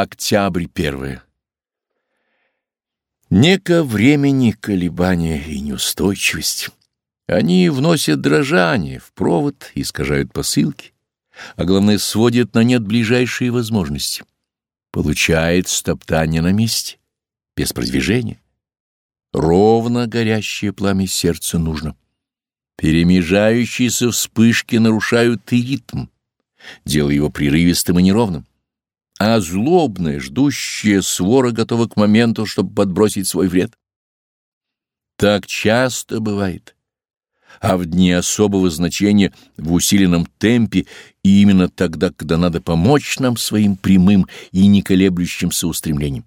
Октябрь первое. Неко времени колебания и неустойчивость. Они вносят дрожание в провод, искажают посылки, а главное сводят на нет ближайшие возможности. Получает стоптание на месте, без продвижения. Ровно горящее пламя сердца нужно. Перемежающиеся вспышки нарушают и ритм, делая его прерывистым и неровным а злобная, ждущая свора готова к моменту, чтобы подбросить свой вред. Так часто бывает. А в дни особого значения в усиленном темпе и именно тогда, когда надо помочь нам своим прямым и неколеблющимся устремлением.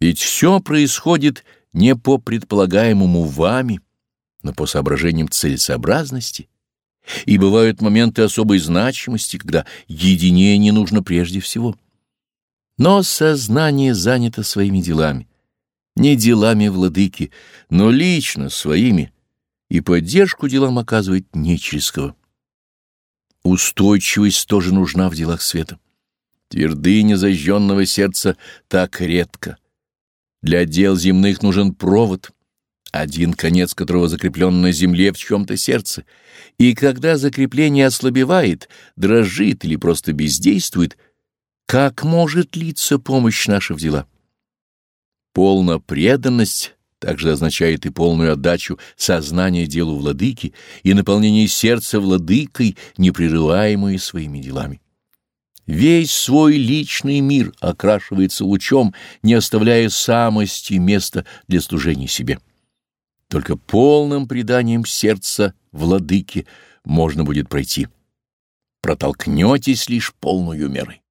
Ведь все происходит не по предполагаемому вами, но по соображениям целесообразности и бывают моменты особой значимости, когда единение нужно прежде всего. Но сознание занято своими делами, не делами владыки, но лично своими, и поддержку делам оказывает не через кого. Устойчивость тоже нужна в делах света. Твердыня зажженного сердца так редко. Для дел земных нужен провод — один конец которого закреплен на земле в чем-то сердце, и когда закрепление ослабевает, дрожит или просто бездействует, как может литься помощь наша в дела? Полна преданность также означает и полную отдачу сознания делу владыки и наполнение сердца владыкой, непрерываемые своими делами. Весь свой личный мир окрашивается лучом, не оставляя самости места для служения себе. Только полным преданием сердца владыки можно будет пройти. Протолкнетесь лишь полную мерой.